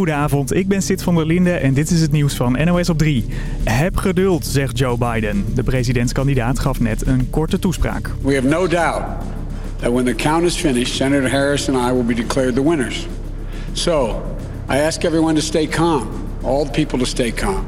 Goedenavond, ik ben Sid van der Linde en dit is het nieuws van NOS op 3. Heb geduld, zegt Joe Biden. De presidentskandidaat gaf net een korte toespraak. We have no doubt that when the count is finished, Senator Harris and I will be declared the winners. So, I ask everyone to stay calm, all the people to stay calm.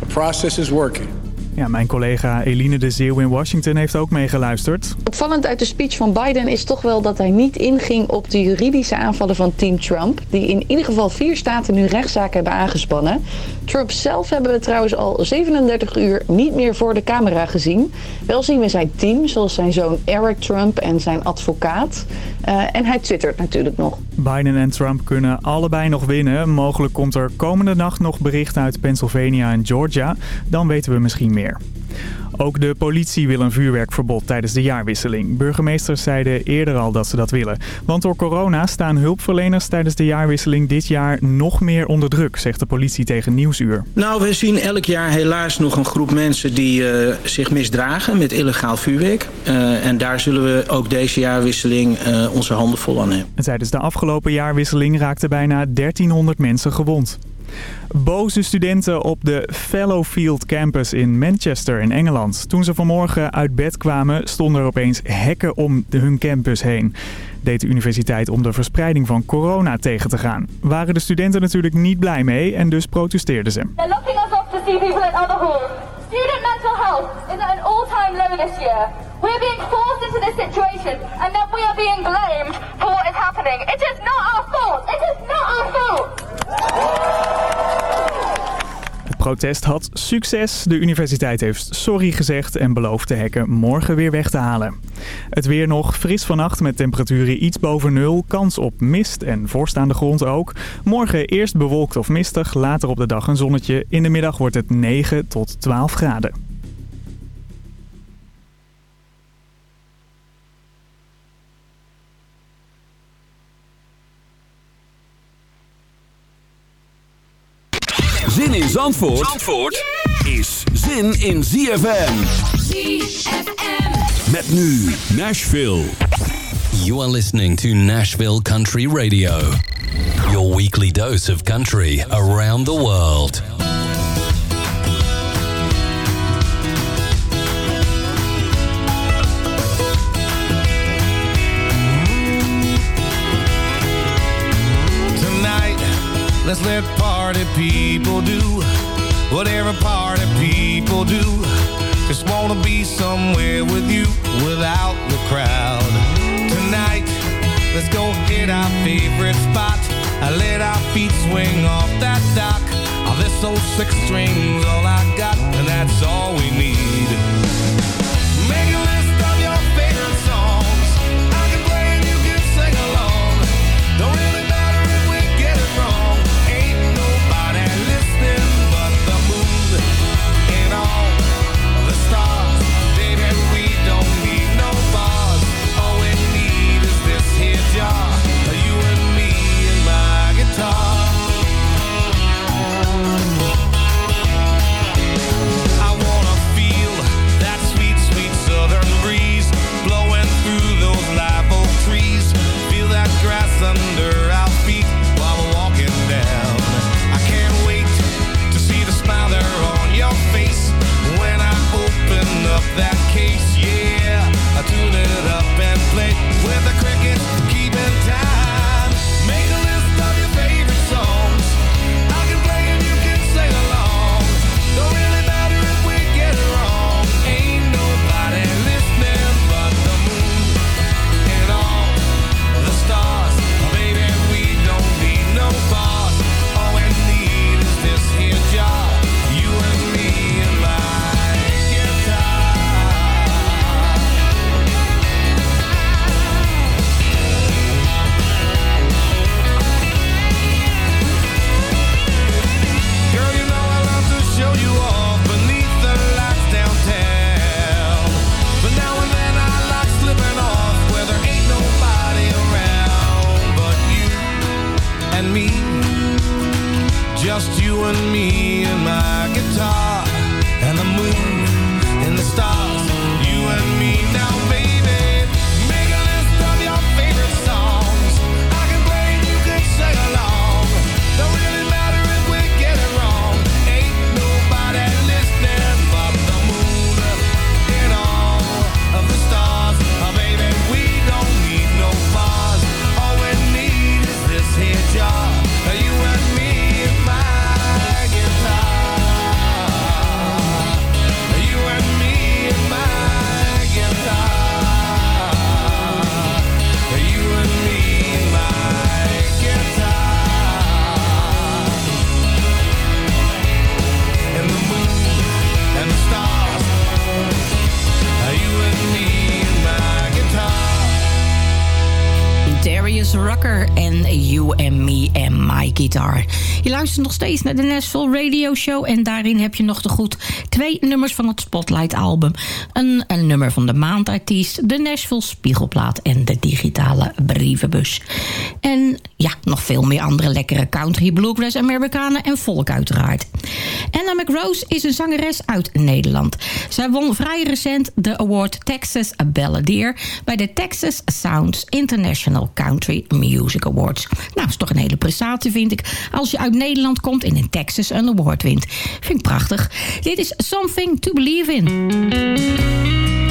The process is working. Ja, mijn collega Eline de Zeeuw in Washington heeft ook meegeluisterd. Opvallend uit de speech van Biden is toch wel dat hij niet inging op de juridische aanvallen van Team Trump. Die in ieder geval vier staten nu rechtszaken hebben aangespannen. Trump zelf hebben we trouwens al 37 uur niet meer voor de camera gezien. Wel zien we zijn team, zoals zijn zoon Eric Trump en zijn advocaat. Uh, en hij twittert natuurlijk nog. Biden en Trump kunnen allebei nog winnen. Mogelijk komt er komende nacht nog bericht uit Pennsylvania en Georgia. Dan weten we misschien meer. Ook de politie wil een vuurwerkverbod tijdens de jaarwisseling. Burgemeesters zeiden eerder al dat ze dat willen. Want door corona staan hulpverleners tijdens de jaarwisseling dit jaar nog meer onder druk, zegt de politie tegen Nieuwsuur. Nou, we zien elk jaar helaas nog een groep mensen die uh, zich misdragen met illegaal vuurwerk. Uh, en daar zullen we ook deze jaarwisseling uh, onze handen vol aan hebben. Tijdens de afgelopen jaarwisseling raakten bijna 1300 mensen gewond. Boze studenten op de Fallowfield campus in Manchester in Engeland. Toen ze vanmorgen uit bed kwamen stonden er opeens hekken om hun campus heen. Deed de universiteit om de verspreiding van corona tegen te gaan. Waren de studenten natuurlijk niet blij mee en dus protesteerden ze. They're locking us off to see people in other halls. Student mental health is at an all-time low this year. We're being forced into this situation and then we are being blamed for what is happening. It is not our fault. It is not our fault. Het protest had succes. De universiteit heeft sorry gezegd en belooft de hekken morgen weer weg te halen. Het weer nog fris vannacht met temperaturen iets boven nul. Kans op mist en voorstaande grond ook. Morgen eerst bewolkt of mistig, later op de dag een zonnetje. In de middag wordt het 9 tot 12 graden. Zin in Zandvoort, Zandvoort is zin in ZFM. ZFM. Met nu Nashville. You are listening to Nashville Country Radio. Your weekly dose of country around the world. Tonight, let's let party people do whatever party people do. Just wanna be somewhere with you without the crowd. Tonight, let's go hit our favorite spot. I let our feet swing off that dock. Oh, this old six strings, all I got, and that's all we need. Je luistert nog steeds naar de Nashville Radio Show... en daarin heb je nog te goed twee nummers van het Spotlight-album. Een, een nummer van de maandartiest, de Nashville Spiegelplaat... en de digitale brievenbus. En ja, nog veel meer andere lekkere country, bluegrass, Amerikanen en volk uiteraard. Anna McRose is een zangeres uit Nederland. Zij won vrij recent de award Texas Balladeer... bij de Texas Sounds International Country Music Awards. Nou, is toch een hele prestatie, vind ik. Als je uit Nederland komt en in Texas een award wint. Vind ik prachtig. Dit is Something to Believe in.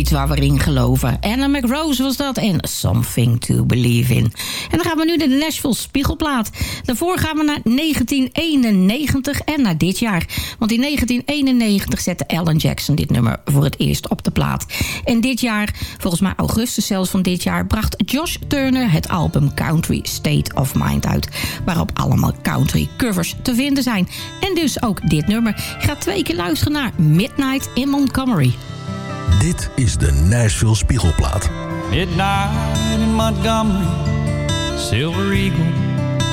Iets waar we in geloven. Anna McRose was dat en Something to Believe in. En dan gaan we nu naar de Nashville Spiegelplaat. Daarvoor gaan we naar 1991 en naar dit jaar. Want in 1991 zette Alan Jackson dit nummer voor het eerst op de plaat. En dit jaar, volgens mij augustus zelfs van dit jaar... bracht Josh Turner het album Country State of Mind uit. Waarop allemaal country covers te vinden zijn. En dus ook dit nummer. Ik ga twee keer luisteren naar Midnight in Montgomery. Dit is de Nashville Spiegelplaat. Midnight in Montgomery, Silver Eagle,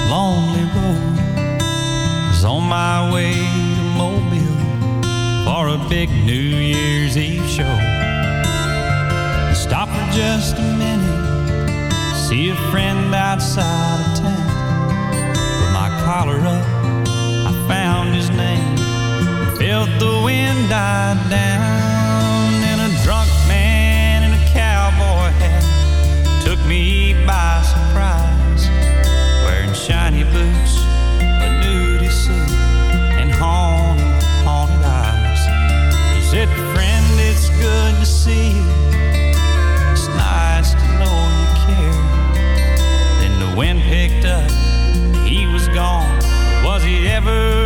Lonely Road. Was on my way to Mobile for a big New Year's Eve show. Stop for just a minute, see a friend outside of town. With my collar up, I found his name, felt the wind die down. by surprise. Wearing shiny boots, a nudie suit, and haunted, haunted eyes. He said, friend, it's good to see you. It's nice to know you care. Then the wind picked up, he was gone. Was he ever?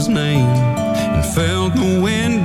his name and felt the wind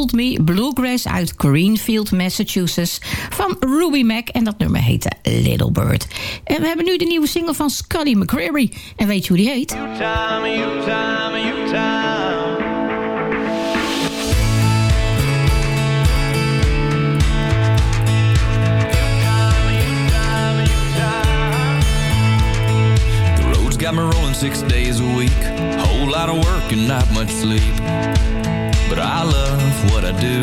Told Me Bluegrass uit Greenfield, Massachusetts van Ruby Mac. En dat nummer heette Little Bird. En we hebben nu de nieuwe single van Scully McCreary. En weet je hoe die heet? Time, you time, you time. The road's got me rolling six days a week. Whole lot of work and not much sleep. But I love what I do.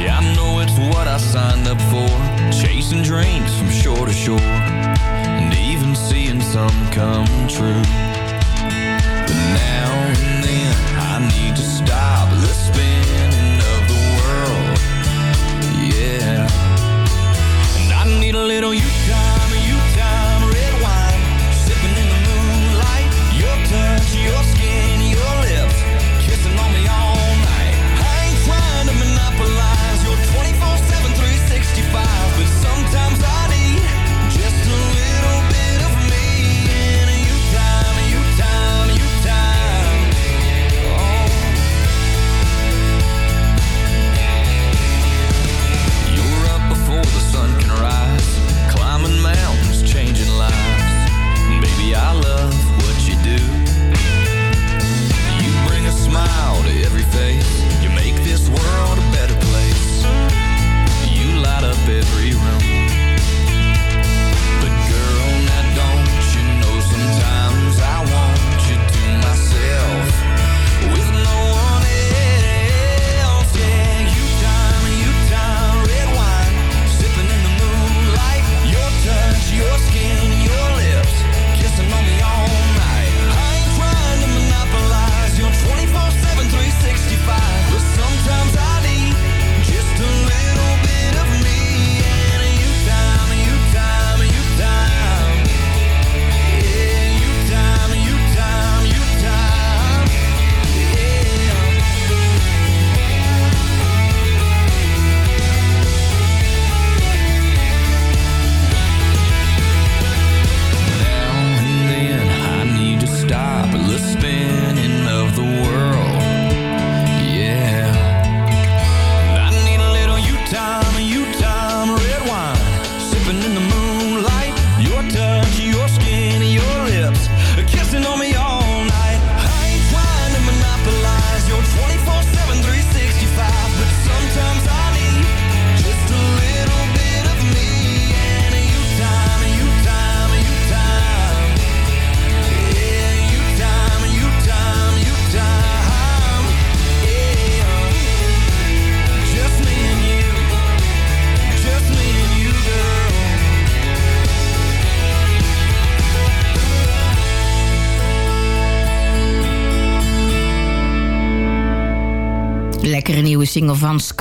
Yeah, I know it's what I signed up for. Chasing dreams from shore to shore. And even seeing some come true. But now and then I need to stop the spinning of the world. Yeah. And I need a little you They.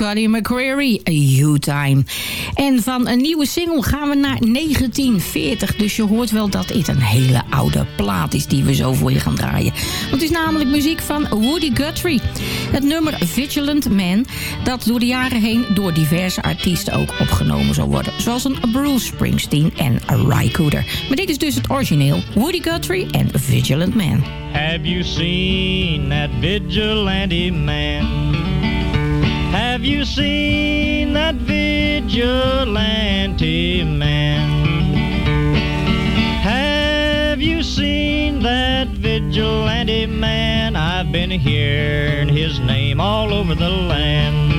Van Scotty McCreery, U-Time. En van een nieuwe single gaan we naar 1940. Dus je hoort wel dat dit een hele oude plaat is die we zo voor je gaan draaien. Want het is namelijk muziek van Woody Guthrie. Het nummer Vigilant Man, dat door de jaren heen door diverse artiesten ook opgenomen zal worden. Zoals een Bruce Springsteen en Ry Cooder. Maar dit is dus het origineel. Woody Guthrie en Vigilant Man. Have you seen that vigilante man? Have you seen that vigilante man? Have you seen that vigilante man? I've been hearing his name all over the land.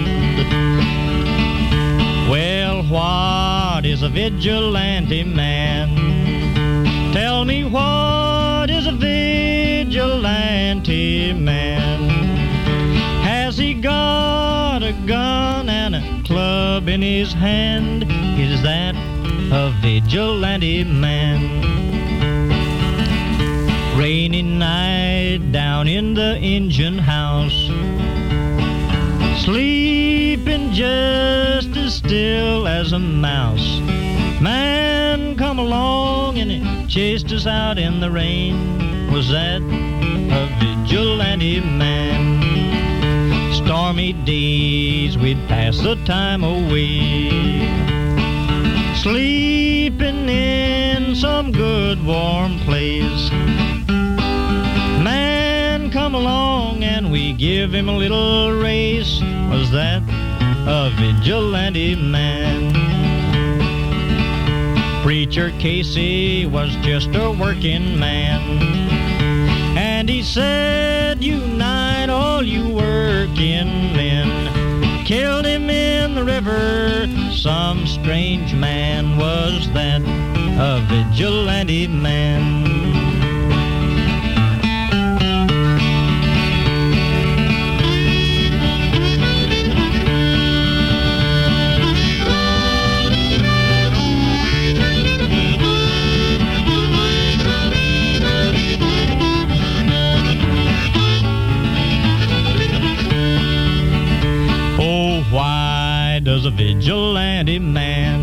Well, what is a vigilante man? Tell me what is a vigilante man? Gun and a club in his hand? Is that a vigilante man? Rainy night down in the engine house, sleeping just as still as a mouse. Man come along and he chased us out in the rain. Was that a vigilante man? Days we'd pass the time away. Sleeping in some good warm place. Man come along and we give him a little race. Was that a vigilante man? Preacher Casey was just a working man. And he said, all you working men. Killed him in the river. Some strange man was that, a vigilante man. Vigilante man?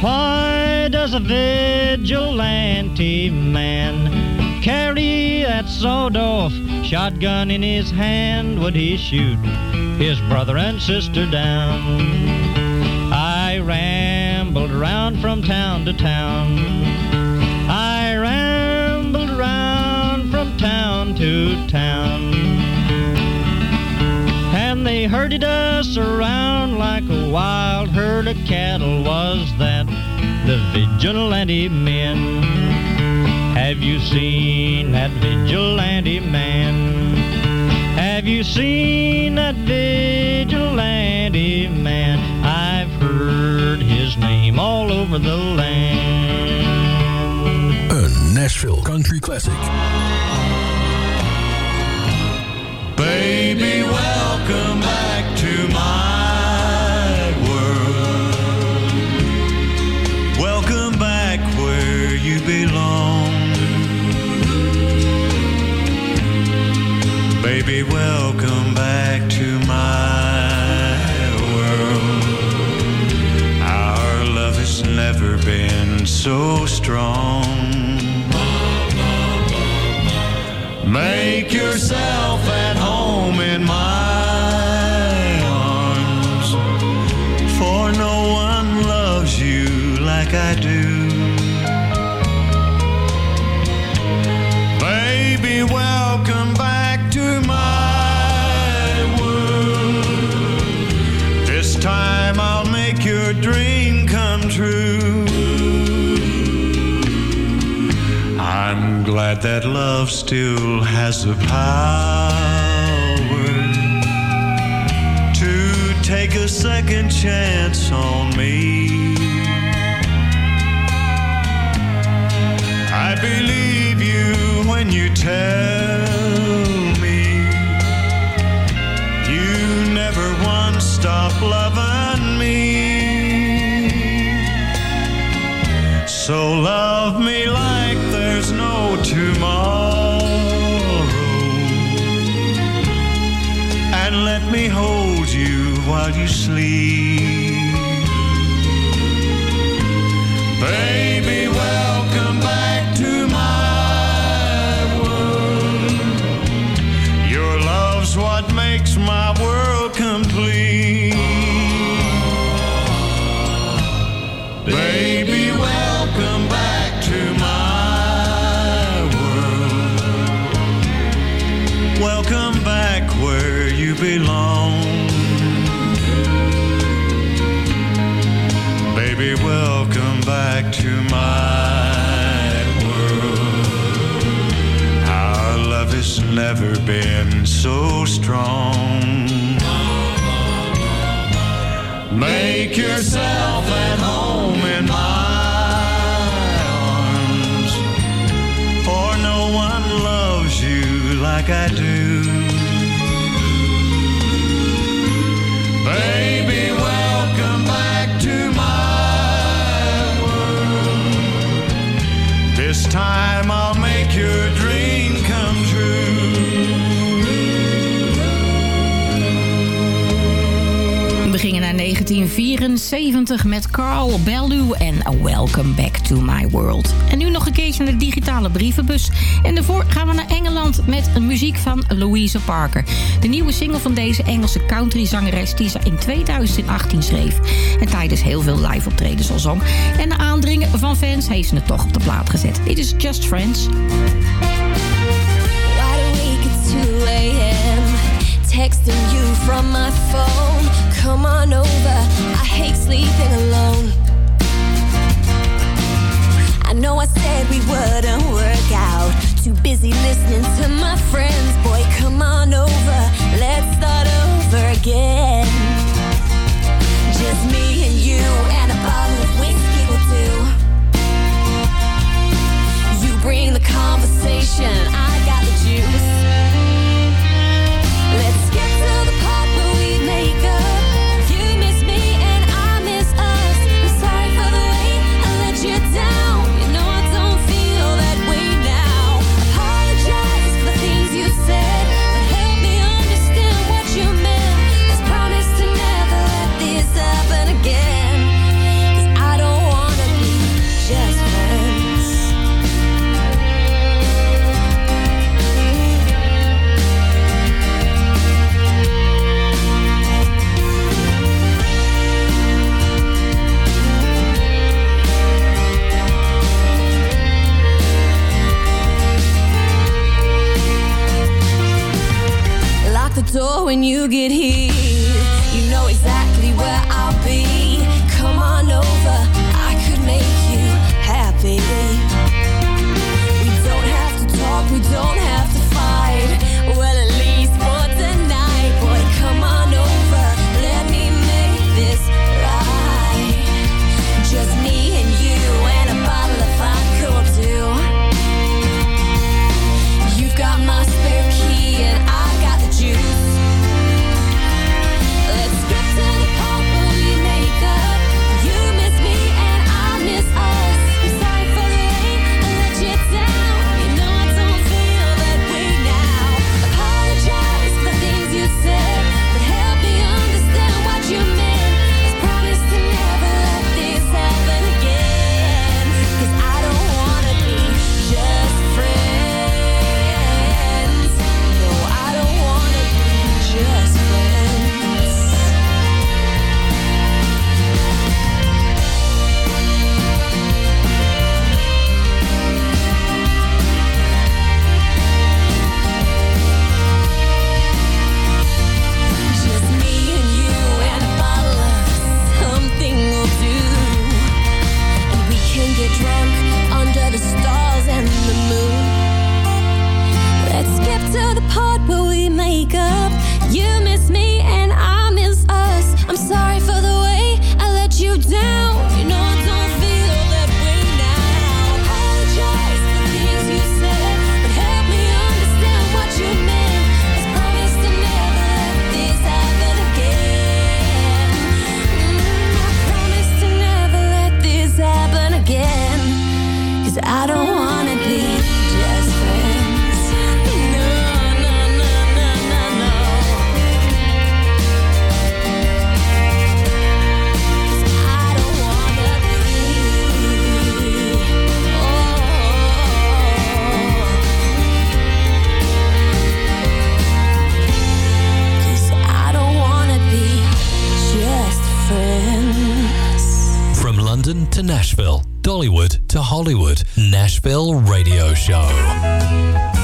Why does a vigilante man carry that sawed-off shotgun in his hand? Would he shoot his brother and sister down? I rambled around from town to town. I rambled around from town to town. And they herded us around like a wild herd of cattle. Was that the vigilante men? Have you seen that vigilante man? Have you seen that vigilante man? I've heard his name all over the land. Een Nashville Country Classic. Baby, welcome Baby, welcome back to my world. Our love has never been so strong. Make yourself at glad that love still has the power to take a second chance on me. I believe you when you tell me you never once stop loving me. So love never been so strong. Make yourself at home in my arms, for no one loves you like I do. Baby, welcome back to my world. This time 1974 met Carl Bellew en Welcome Back to My World. En nu nog een keertje naar de digitale brievenbus. En daarvoor gaan we naar Engeland met muziek van Louise Parker. De nieuwe single van deze Engelse countryzangeres die ze in 2018 schreef. En tijdens heel veel live optredens al zong. En na aandringen van fans heeft ze het toch op de plaat gezet. Dit is Just Friends. Wide awake at 2 a.m. Texting you from my phone. Come on over. I hate sleeping alone. I know I said we wouldn't work out. Too busy listening to my friends. Boy, come on over. Let's start over again. Just me and you and a bottle of whiskey will do. You bring the conversation, I got the juice. When you get here. Nashville, Dollywood to Hollywood, Nashville Radio Show.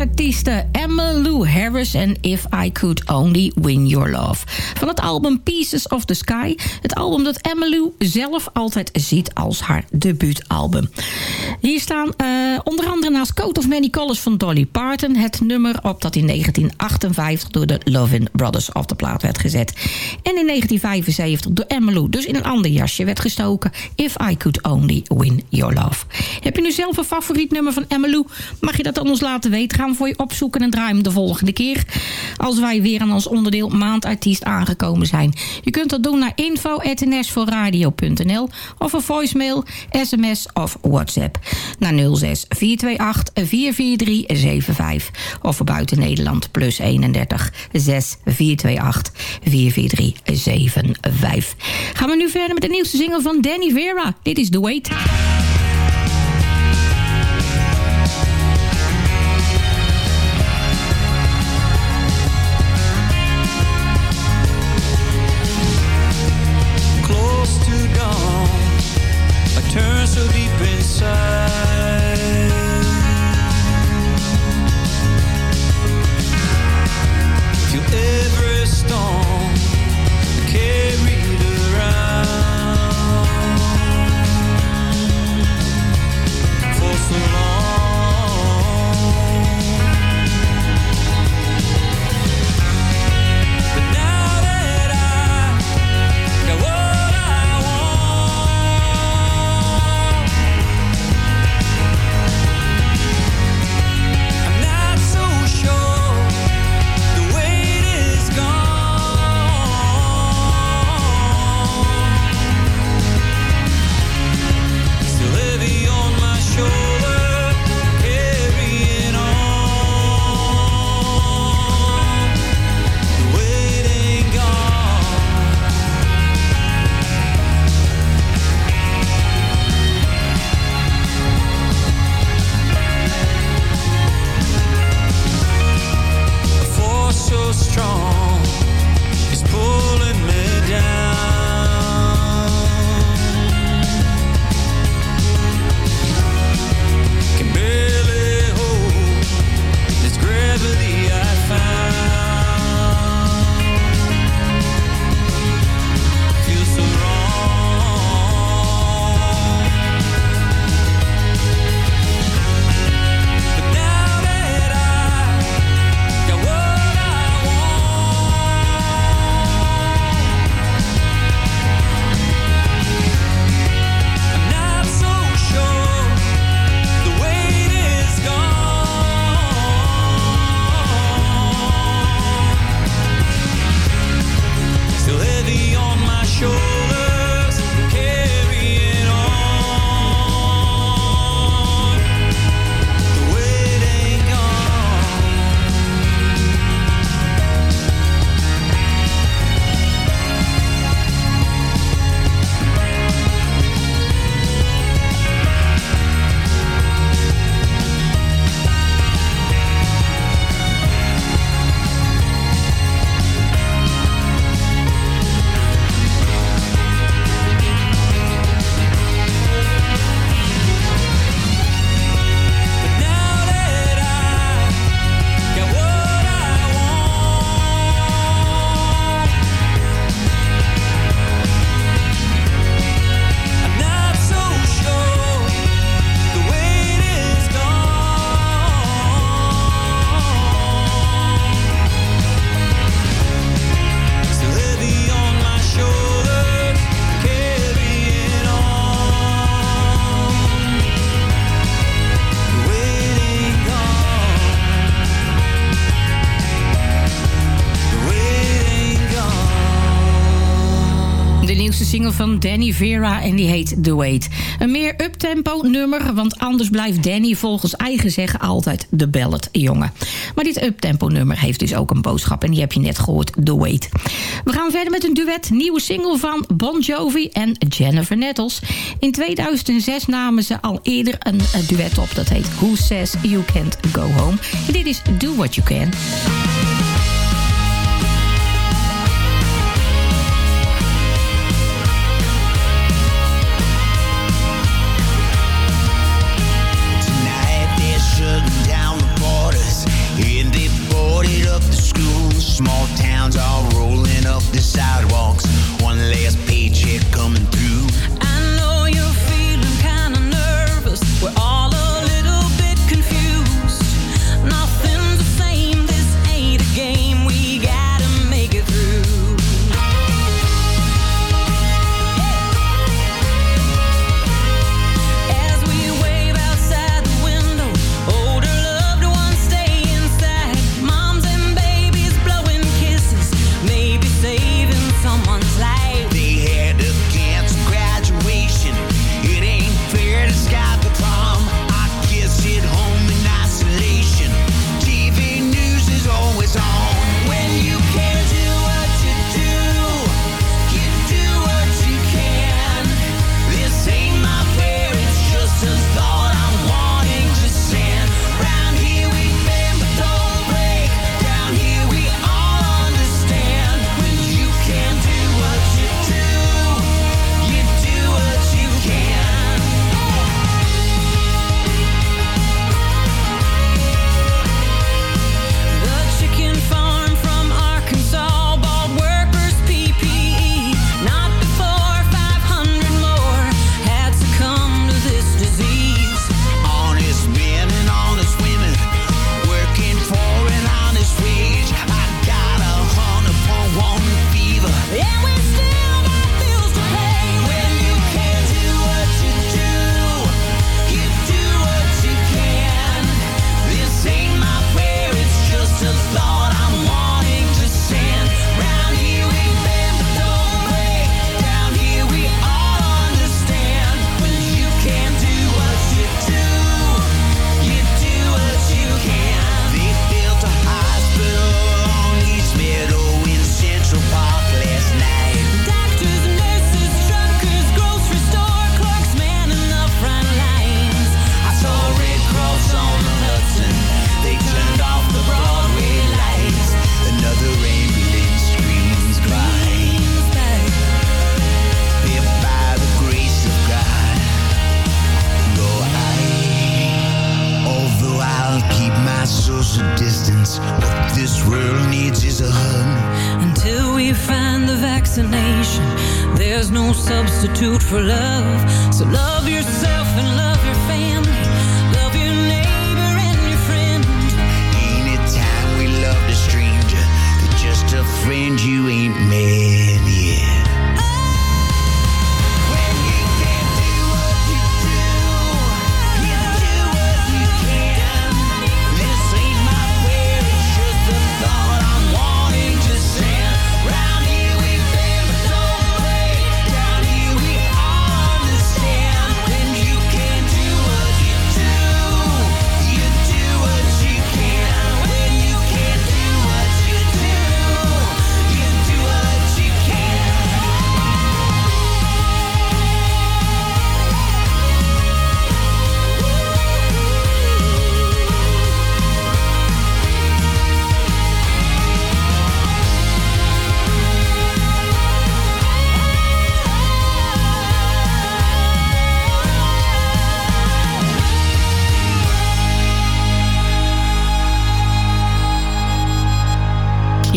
artiesten en If I Could Only Win Your Love. Van het album Pieces of the Sky. Het album dat Emmylou zelf altijd ziet als haar debuutalbum. Hier staan eh, onder andere naast Coat of Many Colors van Dolly Parton... het nummer op dat in 1958 door de Lovin' Brothers op de plaat werd gezet. En in 1975 door Emmylou, dus in een ander jasje werd gestoken... If I Could Only Win Your Love. Heb je nu zelf een favoriet nummer van Emmylou? Mag je dat aan ons laten weten? Gaan we voor je opzoeken en draaien hem de volgende keer. Als wij weer aan ons onderdeel maandartiest aangekomen zijn. Je kunt dat doen naar info.nsvoorradio.nl of een voicemail, sms of whatsapp. Naar 06 428 443 75 of buiten Nederland plus 31 6 428 443 75. Gaan we nu verder met de nieuwste single van Danny Vera. Dit is The Wait. I turn so deep inside. Every storm carried around for so long. Danny Vera en die heet The Wait. Een meer uptempo nummer, want anders blijft Danny volgens eigen zeggen altijd de ballad jongen. Maar dit uptempo nummer heeft dus ook een boodschap en die heb je net gehoord, The Wait. We gaan verder met een duet, nieuwe single van Bon Jovi en Jennifer Nettles. In 2006 namen ze al eerder een duet op, dat heet Who Says You Can't Go Home. En dit is Do What You Can.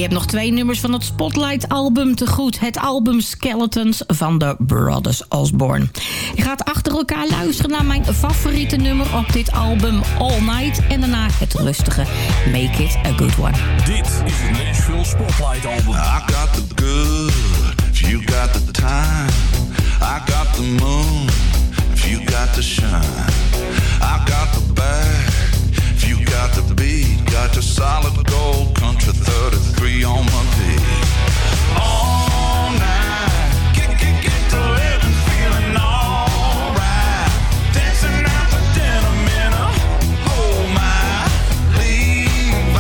hebt nog twee nummers van het Spotlight-album te goed. Het album Skeletons van de Brothers Osborne. Je gaat achter elkaar luisteren naar mijn favoriete nummer op dit album All Night. En daarna het rustige Make It A Good One. Dit is het Nashville Spotlight-album. I got the good, if you got the time. I got the moon, if you got the shine. I got the bad. got the beat, got the solid gold, country 33 on my feet. All night, alright. Out the denim in a, my, Levi's.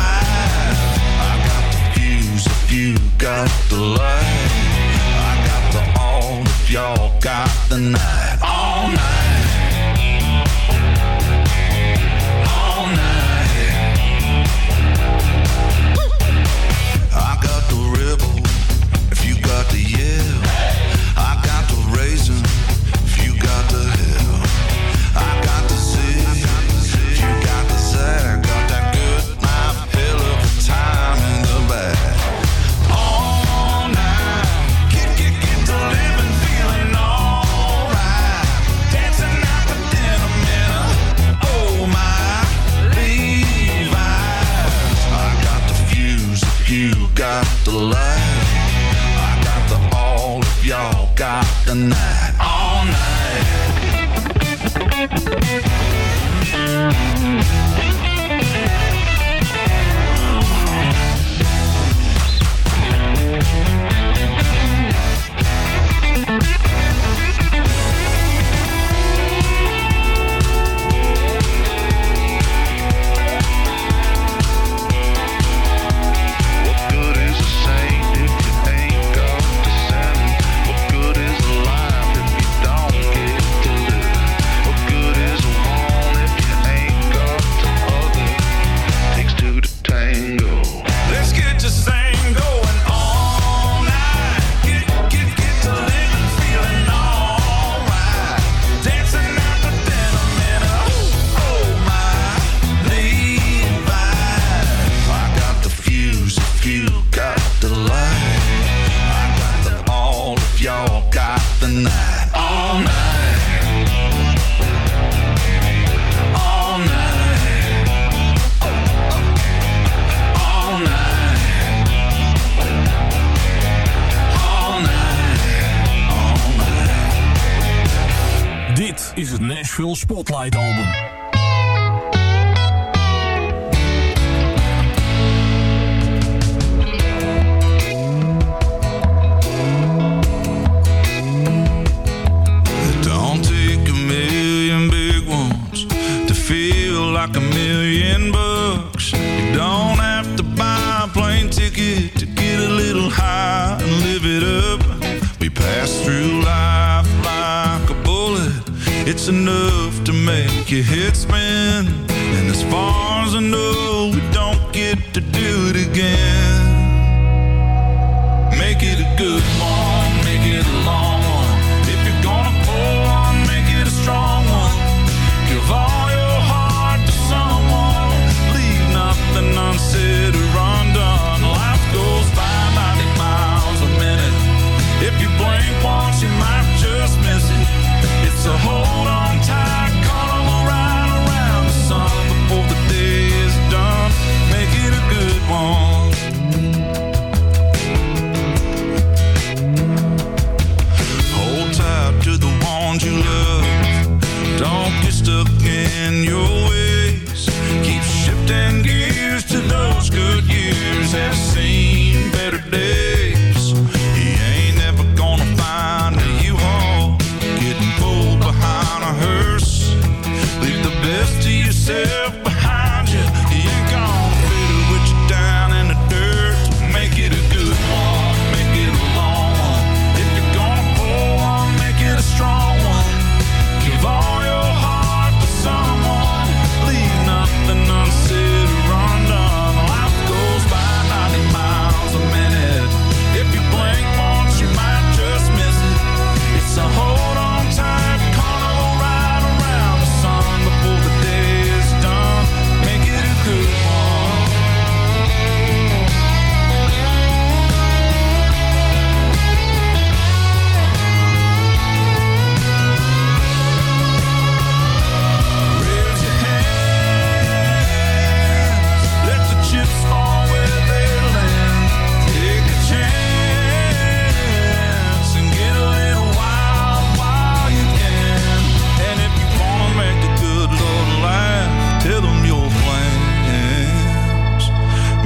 I got the fuse if you got the light. I got the all y'all got the night. the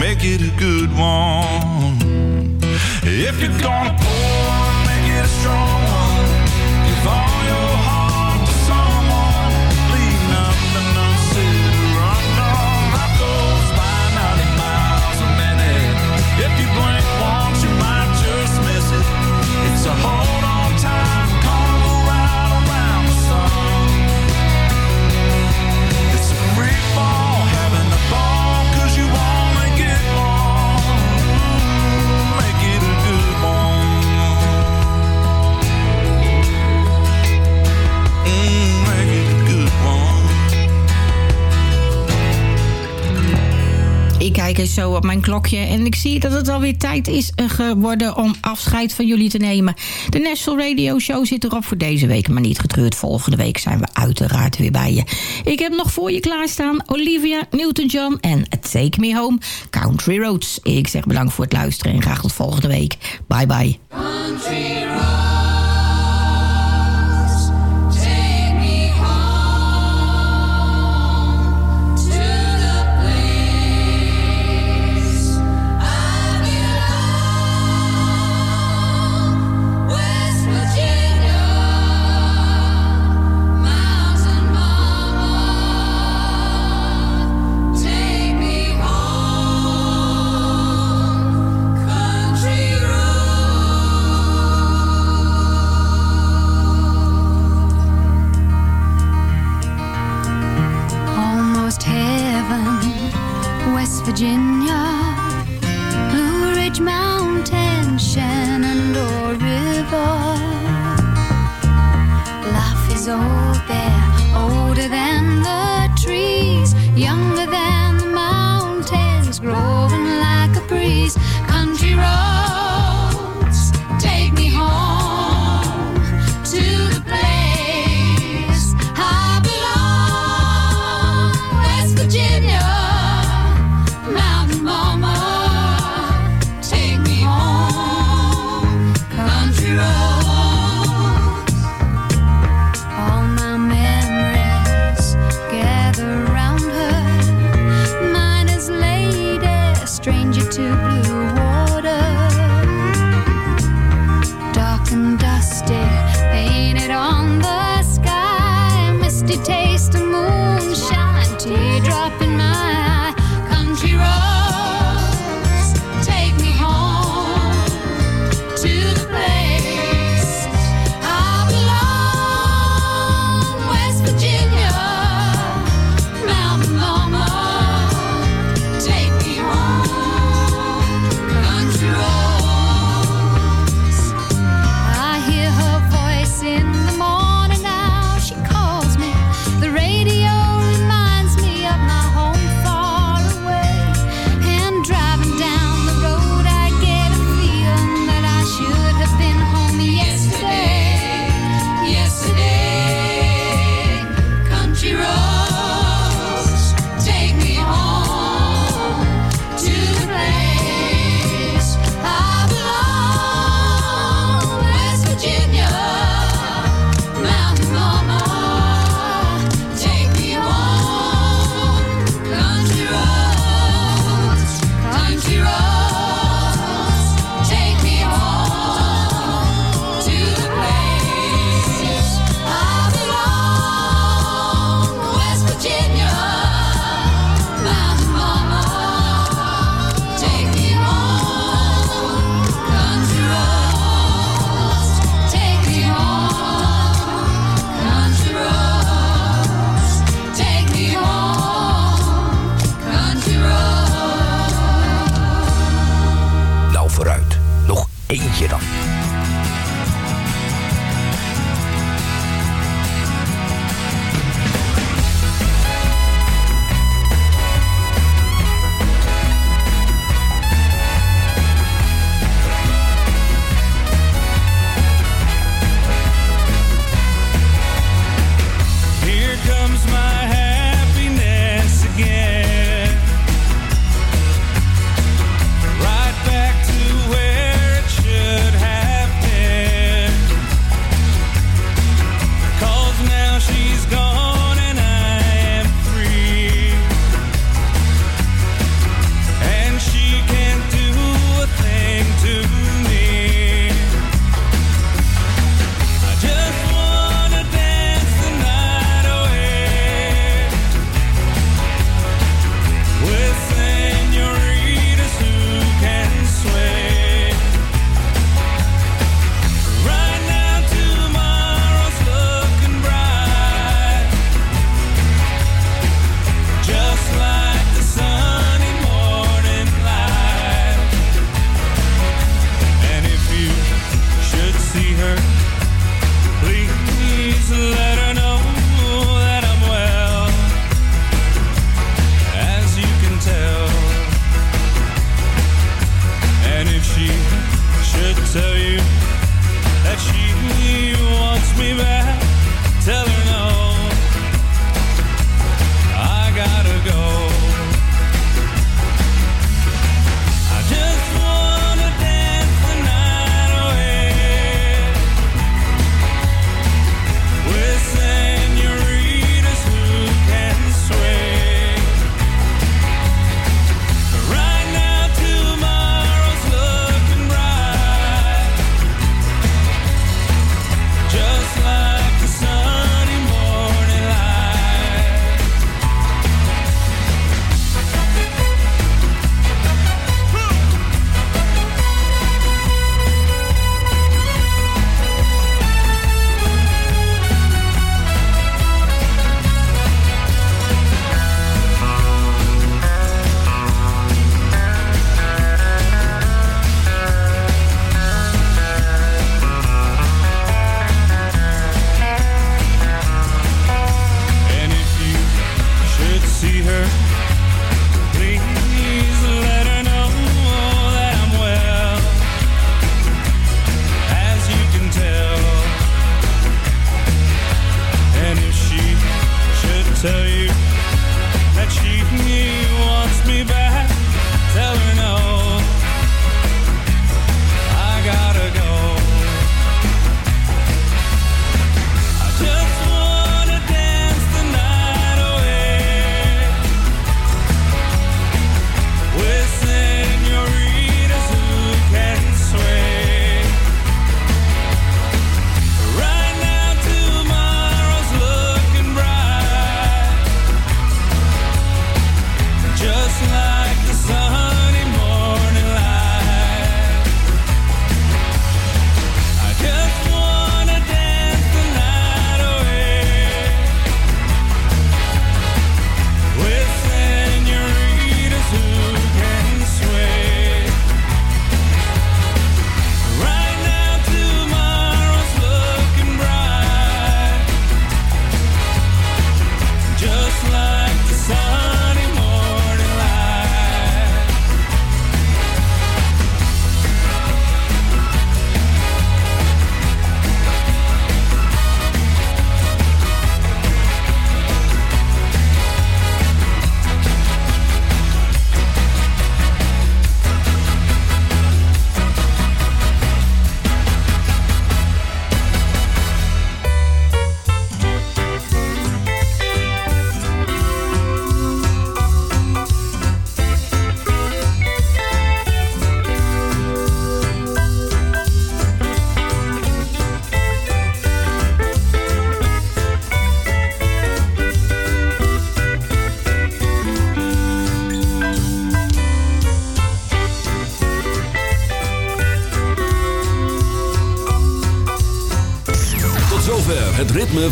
make it a good one. If you're gonna pour, make it a strong one. Give all your kijk eens zo op mijn klokje en ik zie dat het alweer tijd is geworden om afscheid van jullie te nemen. De National Radio Show zit erop voor deze week, maar niet getreurd. Volgende week zijn we uiteraard weer bij je. Ik heb nog voor je klaarstaan Olivia Newton-John en Take Me Home, Country Roads. Ik zeg bedankt voor het luisteren en graag tot volgende week. Bye bye.